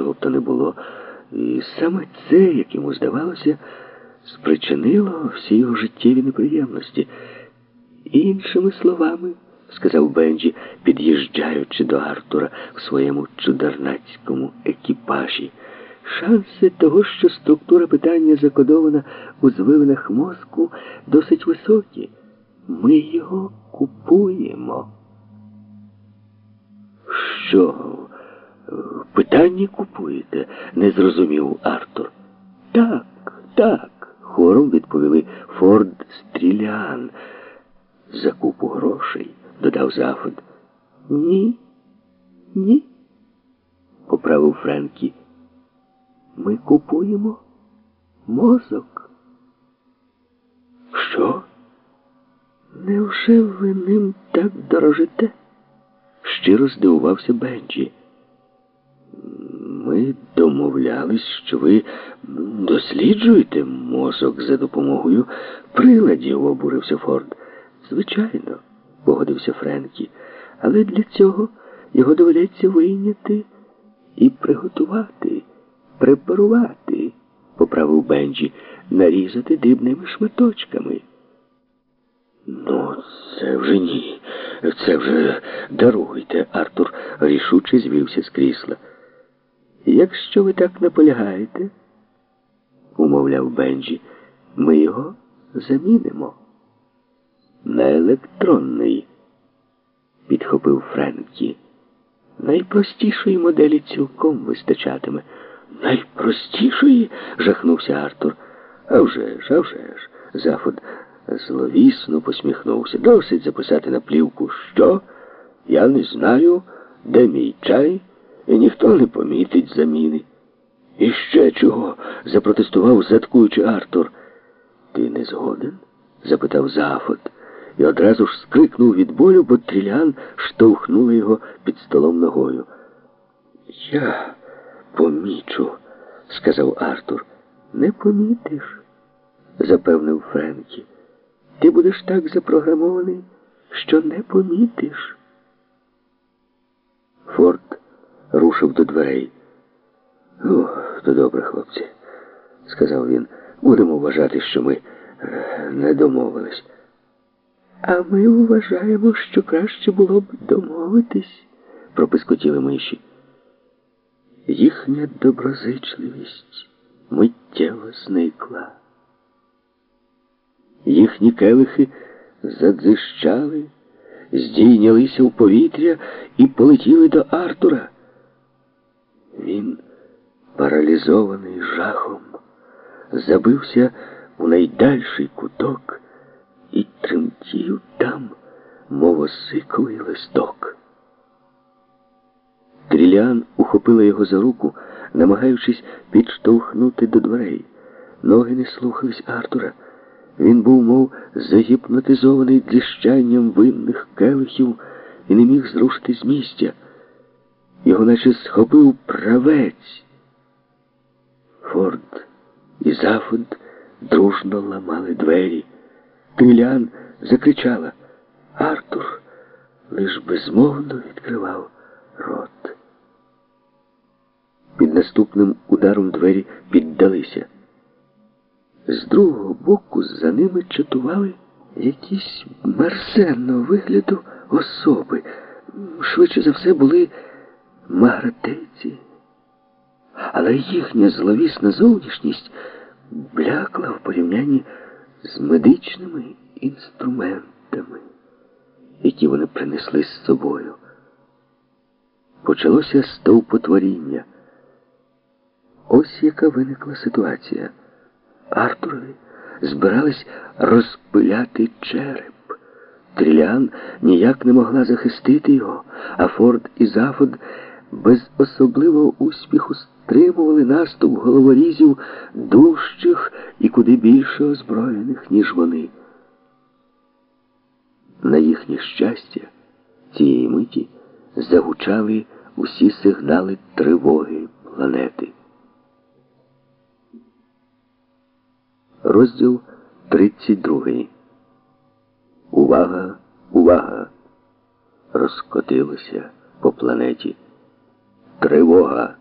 чого б то не було. І саме це, як йому здавалося, спричинило всі його життєві неприємності. Іншими словами, сказав Бенджі, під'їжджаючи до Артура в своєму чударнацькому екіпажі, шанси того, що структура питання закодована у звивинах мозку, досить високі. Ми його купуємо. Що? Питання купуєте? не зрозумів Артур. Так, так, хором відповіли Форд Стрілян. За купу грошей, додав Зафод. Ні, ні, поправив Френкі. Ми купуємо мозок. Що? Невже ви ним так дорожите? Щиро здивувався Бенджі. Ми домовлялись, що ви досліджуєте мозок за допомогою приладів, обурився Форд. Звичайно, погодився Френкі, але для цього його доведеться вийняти і приготувати, препарувати, поправив Бенджі, нарізати дрібними шматочками. Ну, це вже ні. Це вже даруйте, Артур рішуче звівся з крісла. Якщо ви так наполягаєте, умовляв Бенджі, ми його замінимо. На електронний, підхопив Френкі. Найпростішої моделі цілком вистачатиме. Найпростішої? жахнувся Артур. А вже ж, а вже ж, Зафод зловісно посміхнувся. Досить записати на плівку. Що? Я не знаю, де мій чай, і ніхто не помітить заміни. І ще чого? запротестував, заткуючи Артур. Ти не згоден? запитав Зафот. І одразу ж скрикнув від болю, бо Трілян штовхнули його під столом ногою. Я помічу, сказав Артур. Не помітиш, запевнив Френкі. Ти будеш так запрограмований, що не помітиш. Форд рушив до дверей. «О, то добре, хлопці, сказав він. Будемо вважати, що ми е, не домовились. А ми вважаємо, що краще було б домовитись, пропискотіли миші. Їхня доброзичливість миттєво зникла. Їхні келихи задзищали, здійнялися в повітря і полетіли до Артура. Паралізований жахом, забився у найдальший куток і тремтів там, мов осиковий листок. Трілян ухопила його за руку, намагаючись підштовхнути до дверей. Ноги не слухались Артура. Він був, мов загіпнотизований дзищанням винних келихів і не міг зрушити з місця. Його наче схопив правець. Форд і Зафод дружно ламали двері. Трілян закричала. Артур лиш безмовно відкривав рот. Під наступним ударом двері піддалися. З другого боку за ними чатували якісь мерзенного вигляду особи. Швидше за все були магратейці. Але їхня зловісна зовнішність блякла в порівнянні з медичними інструментами, які вони принесли з собою. Почалося стовпотворіння. Ось яка виникла ситуація. Артурові збирались розпиляти череп. Трілян ніяк не могла захистити його, а Форд і Зафод без особливого успіху стримували наступ головорізів дужчих і куди більше озброєних, ніж вони. На їхнє щастя, цієї миті загучали усі сигнали тривоги планети. Розділ 32. Увага, увага! Розкотилося по планеті. Тривога!